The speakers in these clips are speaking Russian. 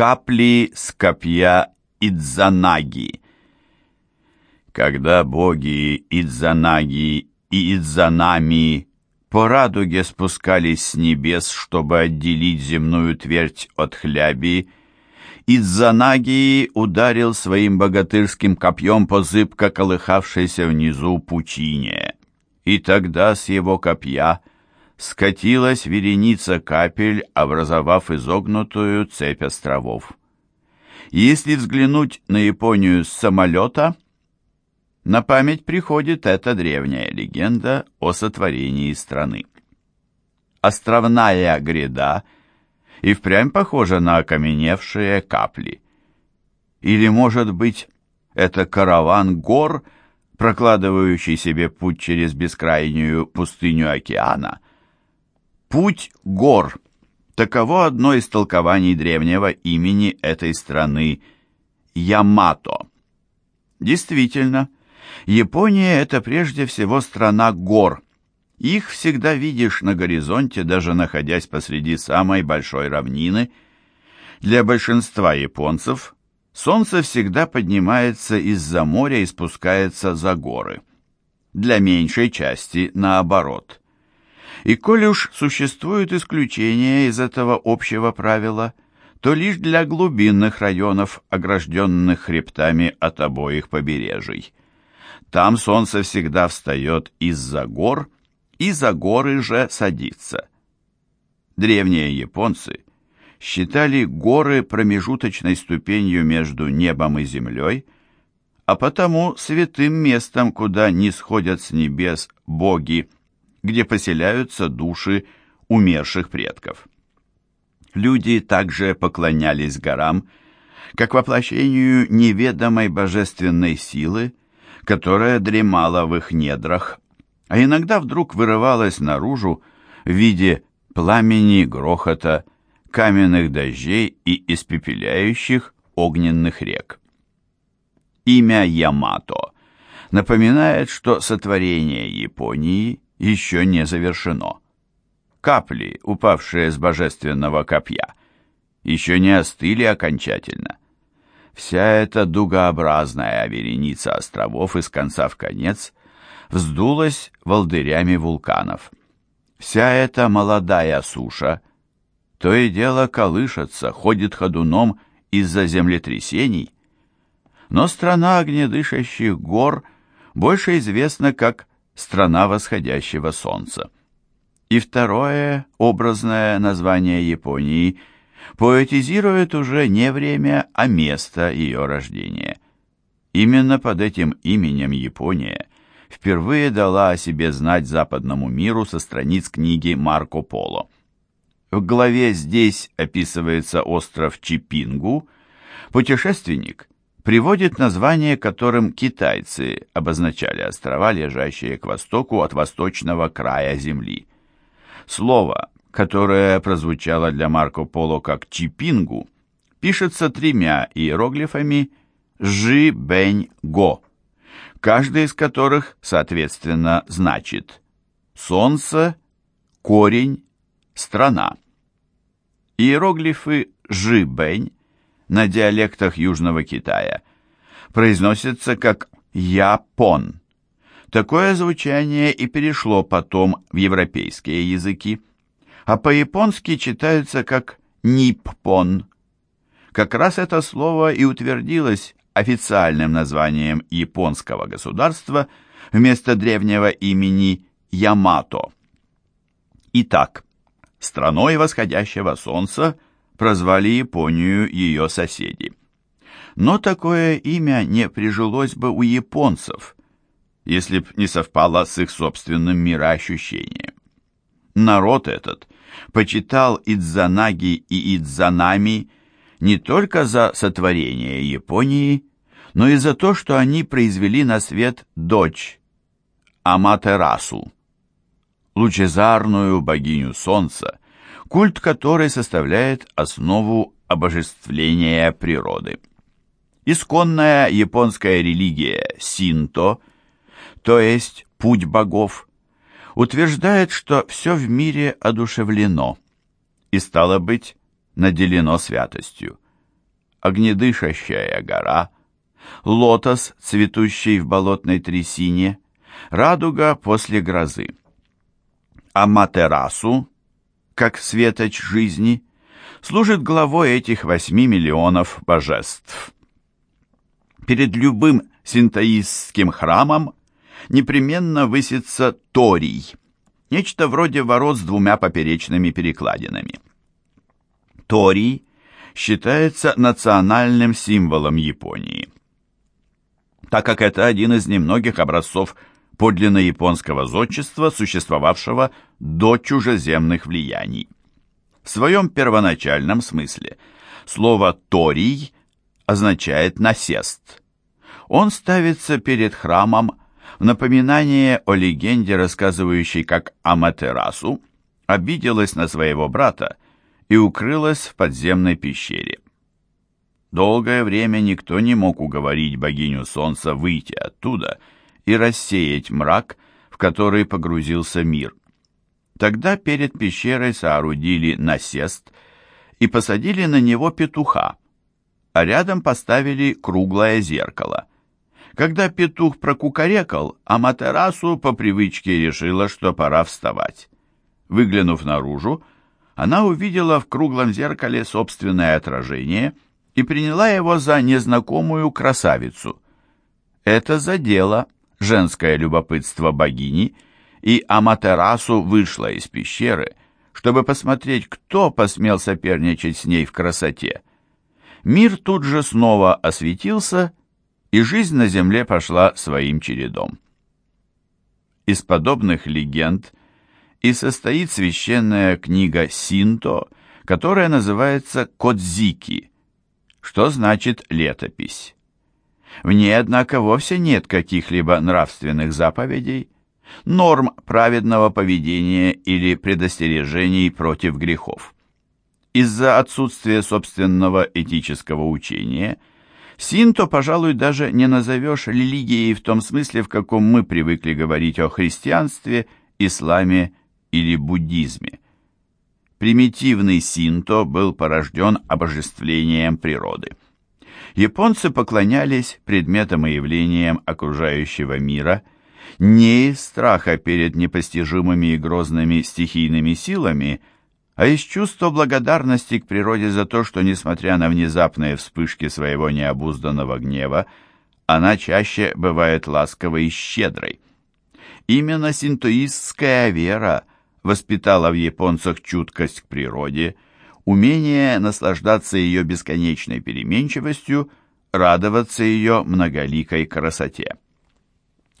Капли с копья Идзанаги. Когда боги Идзанаги и Идзанами по радуге спускались с небес, чтобы отделить земную твердь от хляби, Идзанаги ударил своим богатырским копьем по зыбко колыхавшейся внизу пучине. И тогда с его копья скатилась вереница капель, образовав изогнутую цепь островов. Если взглянуть на Японию с самолета, на память приходит эта древняя легенда о сотворении страны. Островная гряда и впрямь похожа на окаменевшие капли. Или, может быть, это караван гор, прокладывающий себе путь через бескрайнюю пустыню океана – Путь гор. Таково одно из толкований древнего имени этой страны – Ямато. Действительно, Япония – это прежде всего страна гор. Их всегда видишь на горизонте, даже находясь посреди самой большой равнины. Для большинства японцев солнце всегда поднимается из-за моря и спускается за горы. Для меньшей части наоборот – и коли уж существуют исключения из этого общего правила, то лишь для глубинных районов, огражденных хребтами от обоих побережий. Там солнце всегда встает из-за гор, и за горы же садится. Древние японцы считали горы промежуточной ступенью между небом и землей, а потому святым местом, куда не сходят с небес боги, где поселяются души умерших предков. Люди также поклонялись горам, как воплощению неведомой божественной силы, которая дремала в их недрах, а иногда вдруг вырывалась наружу в виде пламени, грохота, каменных дождей и испепеляющих огненных рек. Имя Ямато напоминает, что сотворение Японии еще не завершено. Капли, упавшие с божественного копья, еще не остыли окончательно. Вся эта дугообразная вереница островов из конца в конец вздулась волдырями вулканов. Вся эта молодая суша то и дело колышется, ходит ходуном из-за землетрясений. Но страна огнедышащих гор больше известна как страна восходящего солнца. И второе образное название Японии поэтизирует уже не время, а место ее рождения. Именно под этим именем Япония впервые дала о себе знать западному миру со страниц книги Марко Поло. В главе здесь описывается остров Чипингу. Путешественник приводит название, которым китайцы обозначали острова, лежащие к востоку от восточного края Земли. Слово, которое прозвучало для Марко Поло как «чипингу», пишется тремя иероглифами «жи-бень-го», каждый из которых, соответственно, значит «солнце», «корень», «страна». Иероглифы «жи-бень» на диалектах Южного Китая произносится как «япон». Такое звучание и перешло потом в европейские языки, а по-японски читается как «ниппон». Как раз это слово и утвердилось официальным названием японского государства вместо древнего имени Ямато. Итак, страной восходящего солнца – прозвали Японию ее соседи. Но такое имя не прижилось бы у японцев, если б не совпало с их собственным мироощущением. Народ этот почитал Идзанаги и Идзанами не только за сотворение Японии, но и за то, что они произвели на свет дочь Аматерасу, лучезарную богиню солнца, культ которой составляет основу обожествления природы. Исконная японская религия синто, то есть путь богов, утверждает, что все в мире одушевлено и, стало быть, наделено святостью. огнедышащая гора, лотос, цветущий в болотной трясине, радуга после грозы. Аматерасу, как светоч жизни, служит главой этих восьми миллионов божеств. Перед любым синтоистским храмом непременно высится торий, нечто вроде ворот с двумя поперечными перекладинами. Торий считается национальным символом Японии, так как это один из немногих образцов подлинно японского зодчества, существовавшего до чужеземных влияний. В своем первоначальном смысле слово «торий» означает «насест». Он ставится перед храмом в напоминание о легенде, рассказывающей, как Аматерасу обиделась на своего брата и укрылась в подземной пещере. Долгое время никто не мог уговорить богиню солнца выйти оттуда и рассеять мрак, в который погрузился мир. Тогда перед пещерой соорудили насест и посадили на него петуха, а рядом поставили круглое зеркало. Когда петух прокукарекал, Аматерасу по привычке решила, что пора вставать. Выглянув наружу, она увидела в круглом зеркале собственное отражение и приняла его за незнакомую красавицу. Это задело женское любопытство богини, и Аматерасу вышла из пещеры, чтобы посмотреть, кто посмел соперничать с ней в красоте. Мир тут же снова осветился, и жизнь на земле пошла своим чередом. Из подобных легенд и состоит священная книга Синто, которая называется Кодзики, что значит «летопись». В ней, однако, вовсе нет каких-либо нравственных заповедей, норм праведного поведения или предостережений против грехов. Из-за отсутствия собственного этического учения – Синто, пожалуй, даже не назовешь религией в том смысле, в каком мы привыкли говорить о христианстве, исламе или буддизме. Примитивный синто был порожден обожествлением природы. Японцы поклонялись предметам и явлениям окружающего мира не из страха перед непостижимыми и грозными стихийными силами, а из чувства благодарности к природе за то, что, несмотря на внезапные вспышки своего необузданного гнева, она чаще бывает ласковой и щедрой. Именно синтоистская вера воспитала в японцах чуткость к природе, умение наслаждаться ее бесконечной переменчивостью, радоваться ее многоликой красоте.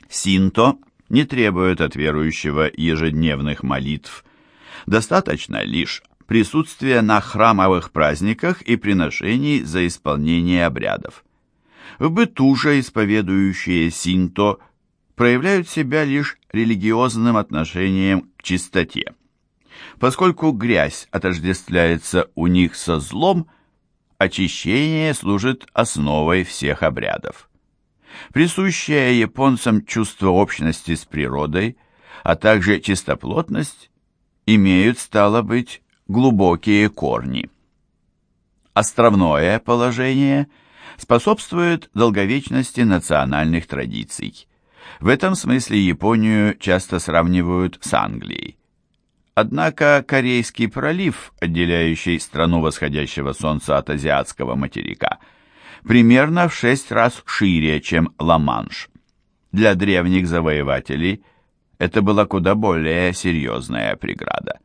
Синто не требует от верующего ежедневных молитв, Достаточно лишь присутствия на храмовых праздниках и приношений за исполнение обрядов. В быту же исповедующие синто проявляют себя лишь религиозным отношением к чистоте. Поскольку грязь отождествляется у них со злом, очищение служит основой всех обрядов. Присущее японцам чувство общности с природой, а также чистоплотность имеют, стало быть, глубокие корни. Островное положение способствует долговечности национальных традиций. В этом смысле Японию часто сравнивают с Англией. Однако Корейский пролив, отделяющий страну восходящего солнца от азиатского материка, примерно в шесть раз шире, чем Ла-Манш. Для древних завоевателей это была куда более серьезная преграда.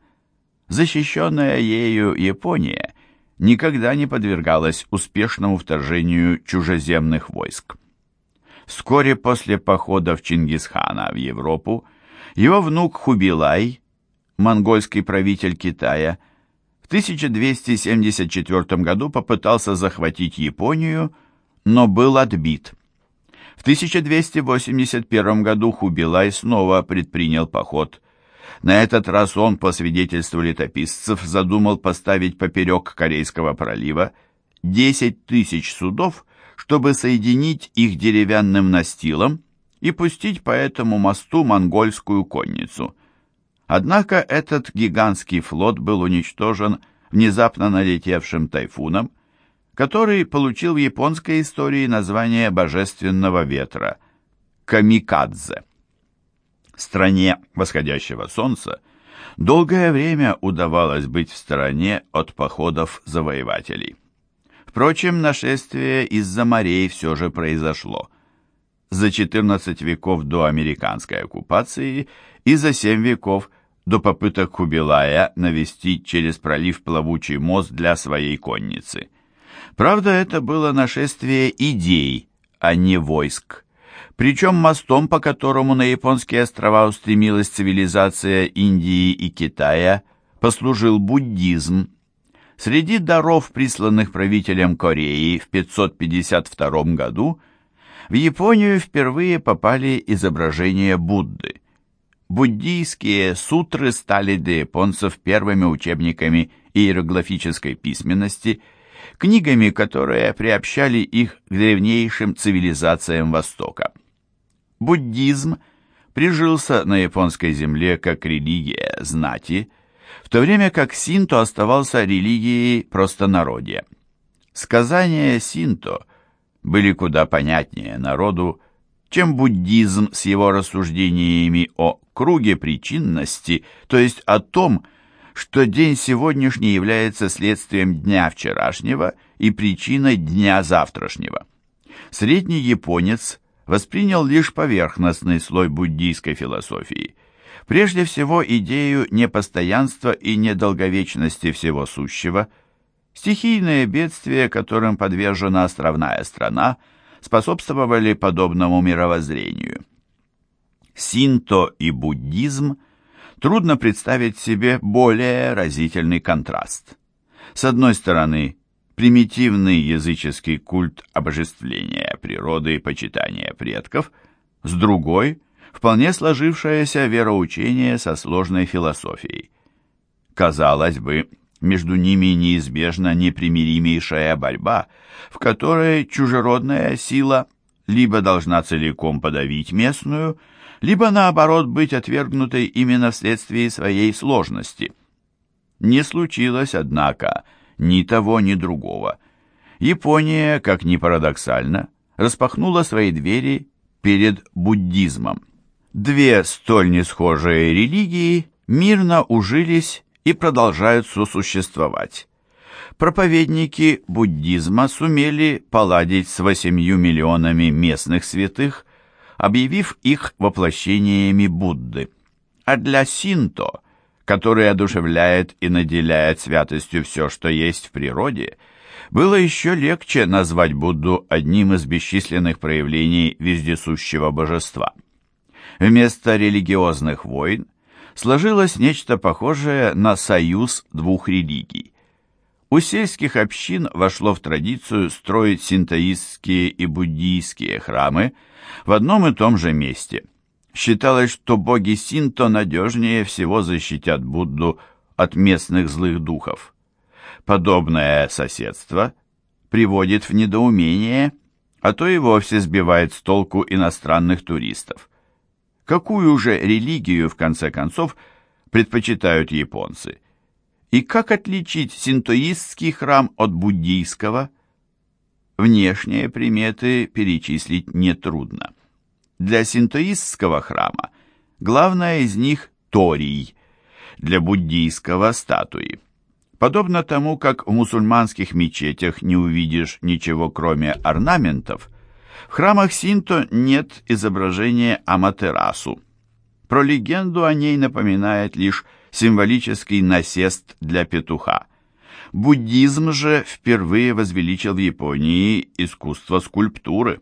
Защищенная ею Япония никогда не подвергалась успешному вторжению чужеземных войск. Вскоре после походов Чингисхана в Европу его внук Хубилай, монгольский правитель Китая, в 1274 году попытался захватить Японию, но был отбит – в 1281 году Хубилай снова предпринял поход. На этот раз он, по свидетельству летописцев, задумал поставить поперек Корейского пролива 10 тысяч судов, чтобы соединить их деревянным настилом и пустить по этому мосту монгольскую конницу. Однако этот гигантский флот был уничтожен внезапно налетевшим тайфуном, который получил в японской истории название божественного ветра – камикадзе. Стране восходящего солнца долгое время удавалось быть в стороне от походов завоевателей. Впрочем, нашествие из-за морей все же произошло. За 14 веков до американской оккупации и за 7 веков до попыток Хубилая навестить через пролив плавучий мост для своей конницы. Правда, это было нашествие идей, а не войск. Причем мостом, по которому на японские острова устремилась цивилизация Индии и Китая, послужил буддизм, Среди даров, присланных правителем Кореи в 552 году, в Японию впервые попали изображения Будды. Буддийские сутры стали для японцев первыми учебниками иероглифической письменности, книгами, которые приобщали их к древнейшим цивилизациям Востока. Буддизм прижился на японской земле как религия знати – в то время как синто оставался религией простонародья. Сказания синто были куда понятнее народу, чем буддизм с его рассуждениями о круге причинности, то есть о том, что день сегодняшний является следствием дня вчерашнего и причиной дня завтрашнего. Средний японец воспринял лишь поверхностный слой буддийской философии – Прежде всего, идею непостоянства и недолговечности всего сущего, стихийные бедствия, которым подвержена островная страна, способствовали подобному мировоззрению. Синто и буддизм трудно представить себе более разительный контраст. С одной стороны, примитивный языческий культ обожествления природы и почитания предков, с другой вполне сложившееся вероучение со сложной философией. Казалось бы, между ними неизбежна непримиримейшая борьба, в которой чужеродная сила либо должна целиком подавить местную, либо наоборот быть отвергнутой именно вследствие своей сложности. Не случилось, однако, ни того, ни другого. Япония, как ни парадоксально, распахнула свои двери перед буддизмом. Две столь несхожие религии мирно ужились и продолжают сосуществовать. Проповедники буддизма сумели поладить с восемью миллионами местных святых, объявив их воплощениями Будды. А для синто, который одушевляет и наделяет святостью все, что есть в природе, было еще легче назвать Будду одним из бесчисленных проявлений вездесущего божества – Вместо религиозных войн сложилось нечто похожее на союз двух религий. У сельских общин вошло в традицию строить синтоистские и буддийские храмы в одном и том же месте. Считалось, что боги синто надежнее всего защитят Будду от местных злых духов. Подобное соседство приводит в недоумение, а то и вовсе сбивает с толку иностранных туристов. Какую же религию, в конце концов, предпочитают японцы? И как отличить синтоистский храм от буддийского? Внешние приметы перечислить нетрудно. Для синтоистского храма главное из них – торий, для буддийского – статуи. Подобно тому, как в мусульманских мечетях не увидишь ничего кроме орнаментов – в храмах Синто нет изображения Аматерасу. Про легенду о ней напоминает лишь символический насест для петуха. Буддизм же впервые возвеличил в Японии искусство скульптуры.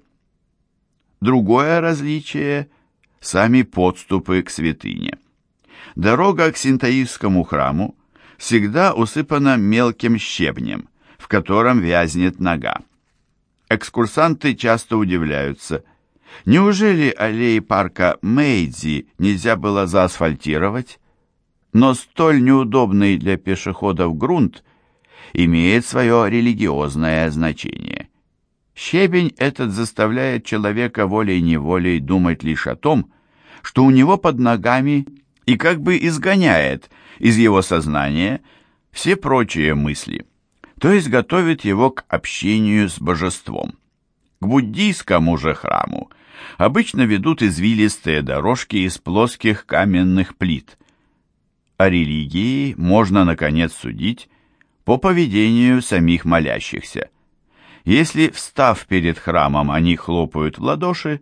Другое различие – сами подступы к святыне. Дорога к синтаистскому храму всегда усыпана мелким щебнем, в котором вязнет нога. Экскурсанты часто удивляются. Неужели аллеи парка Мэйдзи нельзя было заасфальтировать? Но столь неудобный для пешеходов грунт имеет свое религиозное значение. Щебень этот заставляет человека волей-неволей думать лишь о том, что у него под ногами и как бы изгоняет из его сознания все прочие мысли – то есть готовит его к общению с божеством. К буддийскому же храму обычно ведут извилистые дорожки из плоских каменных плит. О религии можно, наконец, судить по поведению самих молящихся. Если, встав перед храмом, они хлопают в ладоши,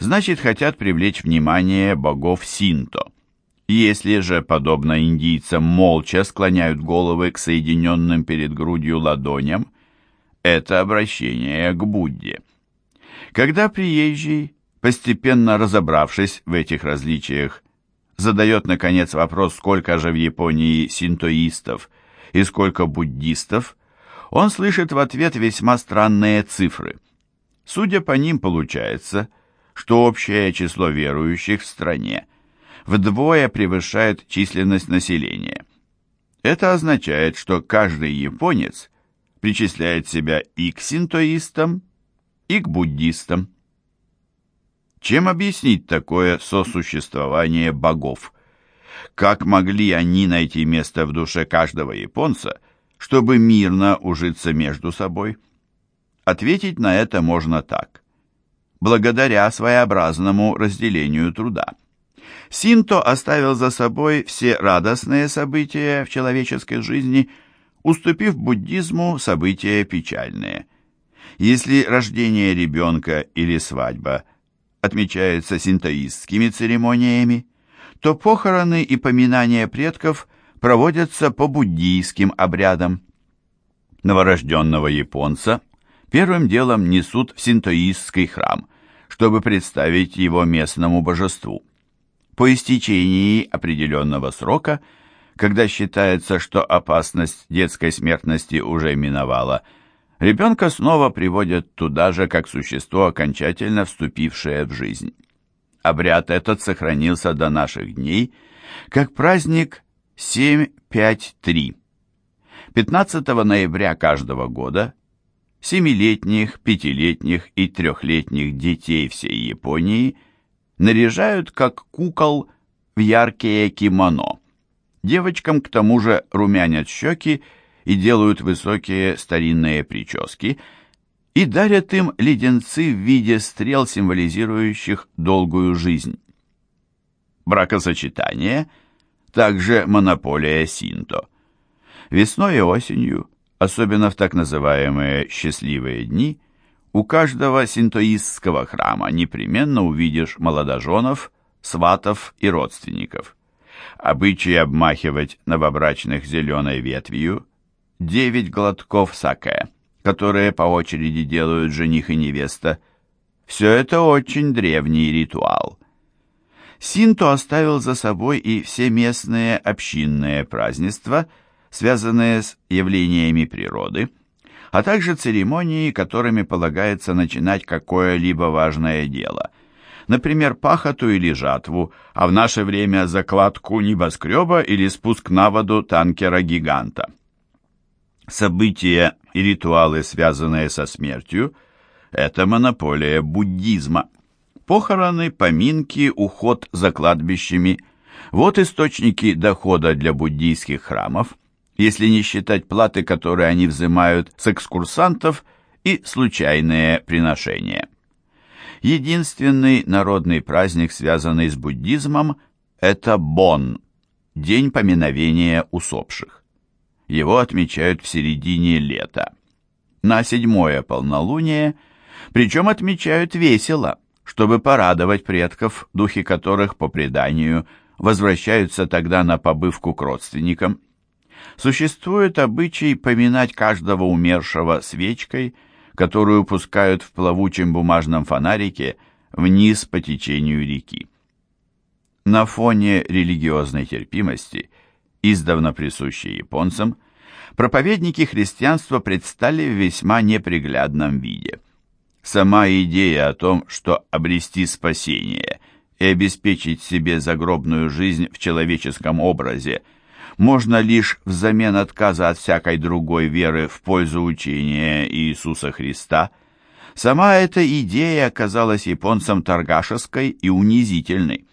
значит, хотят привлечь внимание богов Синто. Если же, подобно индийцам, молча склоняют головы к соединенным перед грудью ладоням, это обращение к Будде. Когда приезжий, постепенно разобравшись в этих различиях, задает, наконец, вопрос, сколько же в Японии синтоистов и сколько буддистов, он слышит в ответ весьма странные цифры. Судя по ним, получается, что общее число верующих в стране вдвое превышает численность населения. Это означает, что каждый японец причисляет себя и к синтоистам, и к буддистам. Чем объяснить такое сосуществование богов? Как могли они найти место в душе каждого японца, чтобы мирно ужиться между собой? Ответить на это можно так. Благодаря своеобразному разделению труда. Синто оставил за собой все радостные события в человеческой жизни, уступив буддизму события печальные. Если рождение ребенка или свадьба отмечается синтоистскими церемониями, то похороны и поминания предков проводятся по буддийским обрядам. Новорожденного японца первым делом несут в синтоистский храм, чтобы представить его местному божеству. По истечении определенного срока, когда считается, что опасность детской смертности уже миновала, ребенка снова приводят туда же, как существо, окончательно вступившее в жизнь. Обряд этот сохранился до наших дней, как праздник 7-5-3. 15 ноября каждого года семилетних, пятилетних и трехлетних детей всей Японии наряжают как кукол в яркие кимоно. Девочкам к тому же румянят щеки и делают высокие старинные прически – и дарят им леденцы в виде стрел, символизирующих долгую жизнь. Бракосочетание – также монополия синто. Весной и осенью, особенно в так называемые «счастливые дни», у каждого синтоистского храма непременно увидишь молодоженов, сватов и родственников. Обычай обмахивать новобрачных зеленой ветвью, девять глотков саке – которые по очереди делают жених и невеста, все это очень древний ритуал. Синто оставил за собой и все местные общинные празднества, связанные с явлениями природы, а также церемонии, которыми полагается начинать какое-либо важное дело, например, пахоту или жатву, а в наше время закладку небоскреба или спуск на воду танкера-гиганта. События и ритуалы, связанные со смертью, это монополия буддизма. Похороны, поминки, уход за кладбищами – вот источники дохода для буддийских храмов, если не считать платы, которые они взимают с экскурсантов и случайные приношения. Единственный народный праздник, связанный с буддизмом, это Бон – День поминовения усопших. Его отмечают в середине лета. На седьмое полнолуние, причем отмечают весело, чтобы порадовать предков, духи которых, по преданию, возвращаются тогда на побывку к родственникам. Существует обычай поминать каждого умершего свечкой, которую пускают в плавучем бумажном фонарике вниз по течению реки. На фоне религиозной терпимости – издавна присущие японцам, проповедники христианства предстали в весьма неприглядном виде. Сама идея о том, что обрести спасение и обеспечить себе загробную жизнь в человеческом образе можно лишь взамен отказа от всякой другой веры в пользу учения Иисуса Христа, сама эта идея оказалась японцам торгашеской и унизительной.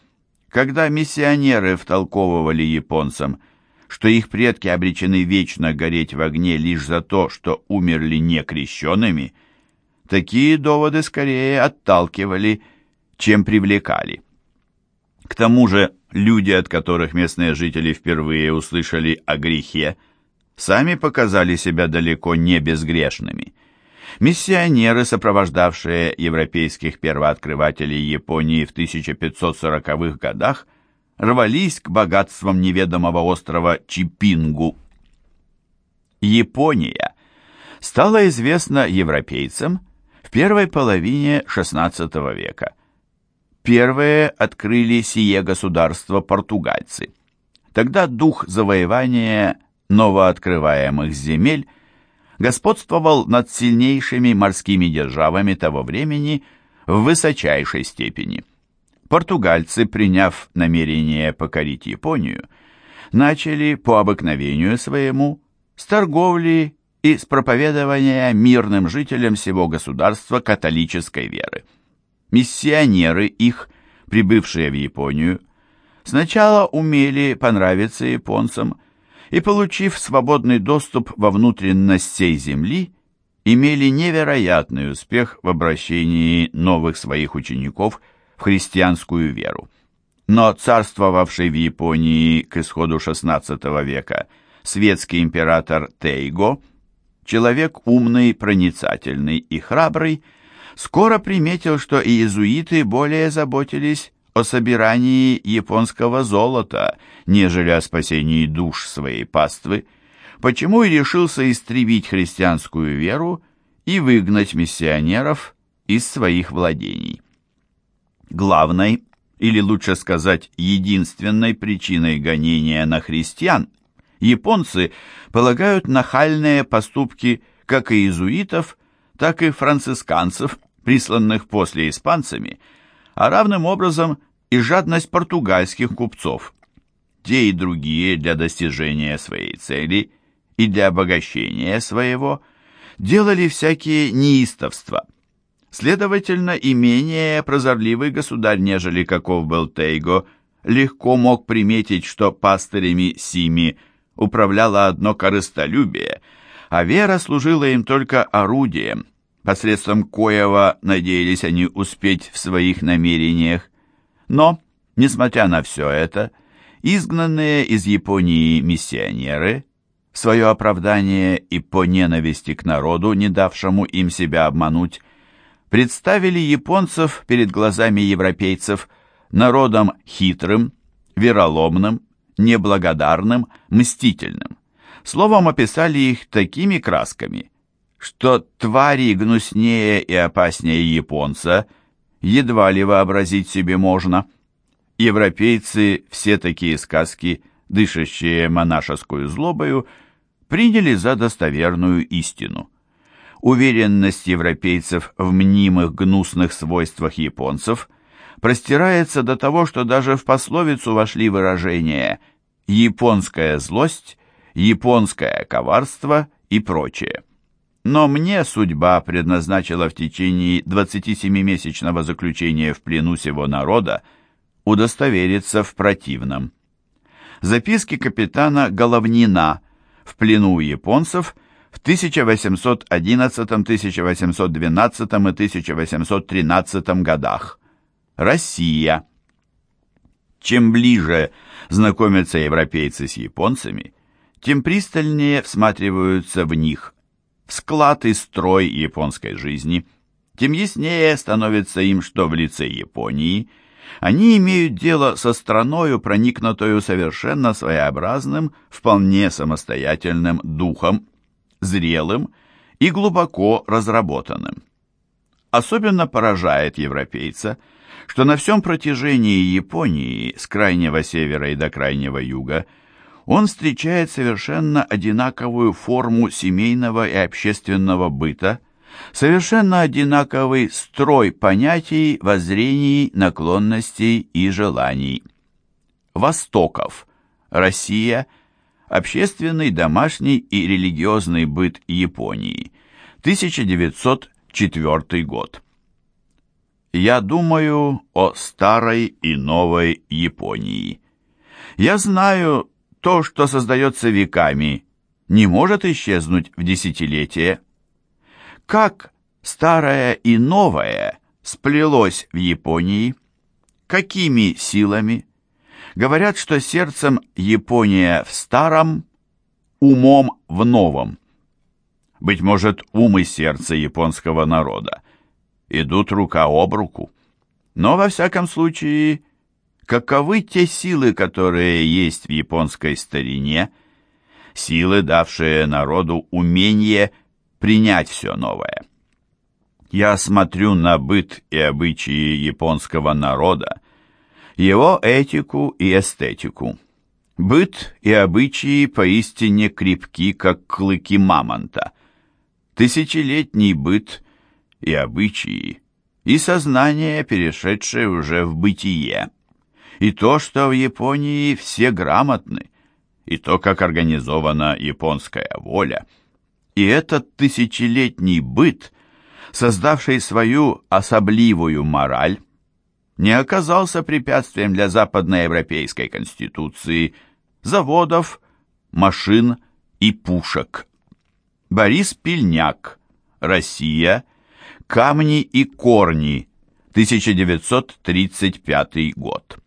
Когда миссионеры втолковывали японцам – что их предки обречены вечно гореть в огне лишь за то, что умерли некрещенными, такие доводы скорее отталкивали, чем привлекали. К тому же люди, от которых местные жители впервые услышали о грехе, сами показали себя далеко не безгрешными. Миссионеры, сопровождавшие европейских первооткрывателей Японии в 1540-х годах, рвались к богатствам неведомого острова Чипингу. Япония стала известна европейцам в первой половине XVI века. Первые открыли сие государство португальцы. Тогда дух завоевания новооткрываемых земель господствовал над сильнейшими морскими державами того времени в высочайшей степени. Португальцы, приняв намерение покорить Японию, начали по обыкновению своему с торговли и с проповедования мирным жителям всего государства католической веры. Миссионеры их, прибывшие в Японию, сначала умели понравиться японцам и, получив свободный доступ во внутренность сей земли, имели невероятный успех в обращении новых своих учеников в христианскую веру. Но царствовавший в Японии к исходу XVI века светский император Тейго, человек умный, проницательный и храбрый, скоро приметил, что иезуиты более заботились о собирании японского золота, нежели о спасении душ своей паствы, почему и решился истребить христианскую веру и выгнать миссионеров из своих владений. Главной, или лучше сказать, единственной причиной гонения на христиан японцы полагают нахальные поступки как иезуитов, так и францисканцев, присланных после испанцами, а равным образом и жадность португальских купцов. Те и другие для достижения своей цели и для обогащения своего делали всякие неистовства. Следовательно, и менее прозорливый государь, нежели каков был Тейго, легко мог приметить, что пастырями Сими управляло одно корыстолюбие, а вера служила им только орудием, посредством коего надеялись они успеть в своих намерениях. Но, несмотря на все это, изгнанные из Японии миссионеры, свое оправдание и по ненависти к народу, не давшему им себя обмануть, представили японцев перед глазами европейцев народом хитрым, вероломным, неблагодарным, мстительным. Словом, описали их такими красками, что твари гнуснее и опаснее японца едва ли вообразить себе можно. Европейцы все такие сказки, дышащие монашескую злобою, приняли за достоверную истину. Уверенность европейцев в мнимых гнусных свойствах японцев простирается до того, что даже в пословицу вошли выражения «японская злость», «японское коварство» и прочее. Но мне судьба предназначила в течение 27-месячного заключения в плену сего народа удостовериться в противном. Записки капитана Головнина в плену у японцев в 1811, 1812 и 1813 годах. Россия. Чем ближе знакомятся европейцы с японцами, тем пристальнее всматриваются в них – склад и строй японской жизни, тем яснее становится им, что в лице Японии они имеют дело со страною, проникнутою совершенно своеобразным, вполне самостоятельным духом, зрелым и глубоко разработанным. Особенно поражает европейца, что на всем протяжении Японии с крайнего севера и до крайнего юга – он встречает совершенно одинаковую форму семейного и общественного быта, совершенно одинаковый строй понятий, воззрений, наклонностей и желаний. Востоков. Россия. Общественный, домашний и религиозный быт Японии. 1904 год. Я думаю о старой и новой Японии. Я знаю, То, что создается веками, не может исчезнуть в десятилетие. Как старое и новое сплелось в Японии? Какими силами? Говорят, что сердцем Япония в старом, умом в новом. Быть может, ум и сердце японского народа идут рука об руку. Но, во всяком случае, каковы те силы, которые есть в японской старине, силы, давшие народу умение принять все новое. Я смотрю на быт и обычаи японского народа, его этику и эстетику. Быт и обычаи поистине крепки, как клыки мамонта. Тысячелетний быт и обычаи, и сознание, перешедшее уже в бытие. И то, что в Японии все грамотны, и то, как организована японская воля. И этот тысячелетний быт, создавший свою особливую мораль, не оказался препятствием для западноевропейской конституции, заводов, машин и пушек. Борис Пильняк, Россия, Камни и корни, 1935 год.